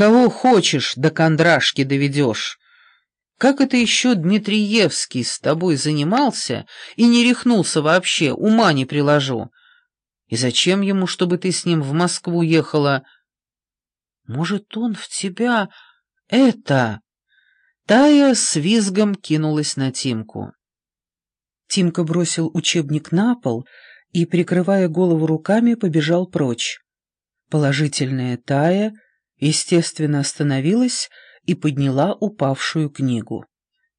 Кого хочешь до кондрашки доведешь. Как это еще Дмитриевский с тобой занимался и не рехнулся вообще, ума не приложу. И зачем ему, чтобы ты с ним в Москву ехала? Может, он в тебя... это...» Тая с визгом кинулась на Тимку. Тимка бросил учебник на пол и, прикрывая голову руками, побежал прочь. Положительная Тая, естественно, остановилась и подняла упавшую книгу.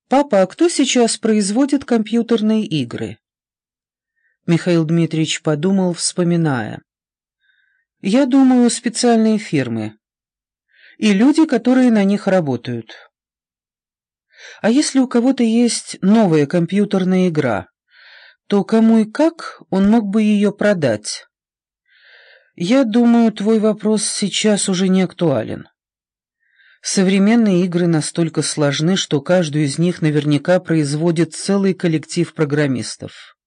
«Папа, а кто сейчас производит компьютерные игры?» Михаил Дмитриевич подумал, вспоминая. «Я думаю, специальные фирмы. И люди, которые на них работают. А если у кого-то есть новая компьютерная игра, то кому и как он мог бы ее продать?» «Я думаю, твой вопрос сейчас уже не актуален. Современные игры настолько сложны, что каждую из них наверняка производит целый коллектив программистов.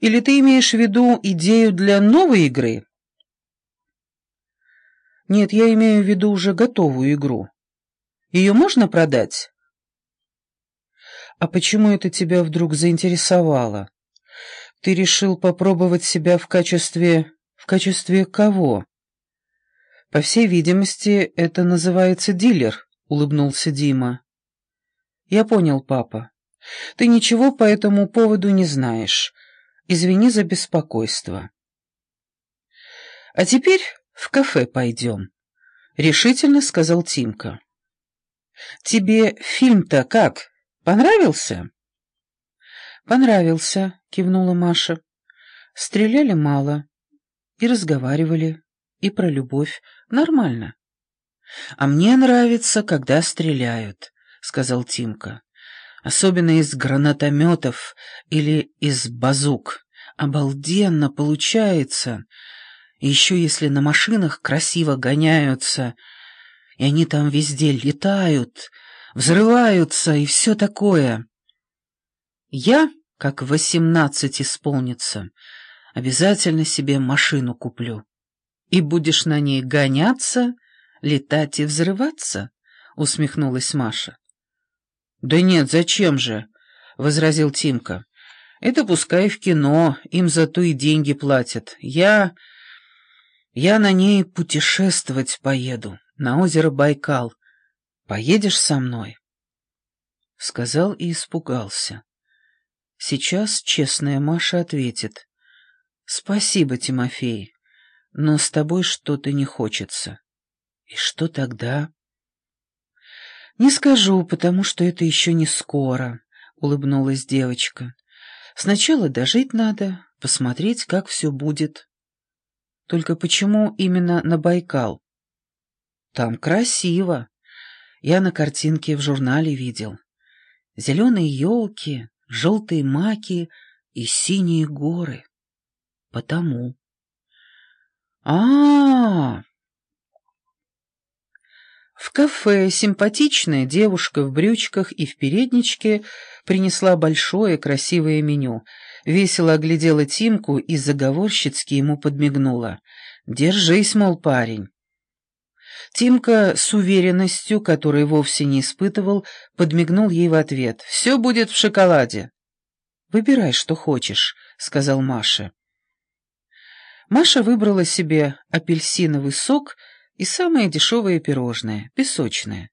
Или ты имеешь в виду идею для новой игры? Нет, я имею в виду уже готовую игру. Ее можно продать? А почему это тебя вдруг заинтересовало? Ты решил попробовать себя в качестве... в качестве кого? «По всей видимости, это называется дилер», — улыбнулся Дима. «Я понял, папа. Ты ничего по этому поводу не знаешь. Извини за беспокойство». «А теперь в кафе пойдем», — решительно сказал Тимка. «Тебе фильм-то как? Понравился?» «Понравился», — кивнула Маша. «Стреляли мало и разговаривали, и про любовь, Нормально. А мне нравится, когда стреляют, сказал Тимка. Особенно из гранатометов или из базук. Обалденно получается. И еще если на машинах красиво гоняются, и они там везде летают, взрываются и все такое. Я, как восемнадцать исполнится, обязательно себе машину куплю. «И будешь на ней гоняться, летать и взрываться?» — усмехнулась Маша. «Да нет, зачем же?» — возразил Тимка. «Это пускай в кино, им зато и деньги платят. Я... я на ней путешествовать поеду, на озеро Байкал. Поедешь со мной?» Сказал и испугался. Сейчас честная Маша ответит. «Спасибо, Тимофей но с тобой что-то не хочется. И что тогда? Не скажу, потому что это еще не скоро, улыбнулась девочка. Сначала дожить надо, посмотреть, как все будет. Только почему именно на Байкал? Там красиво. Я на картинке в журнале видел. Зеленые елки, желтые маки и синие горы. Потому а, В кафе симпатичная девушка в брючках и в передничке принесла большое красивое меню, весело оглядела Тимку и заговорщицки ему подмигнула. «Держись, мол, парень». Тимка с уверенностью, которой вовсе не испытывал, подмигнул ей в ответ. «Все будет в шоколаде». «Выбирай, что хочешь», — сказал Маша. Маша выбрала себе апельсиновый сок и самое дешевое пирожное, песочное.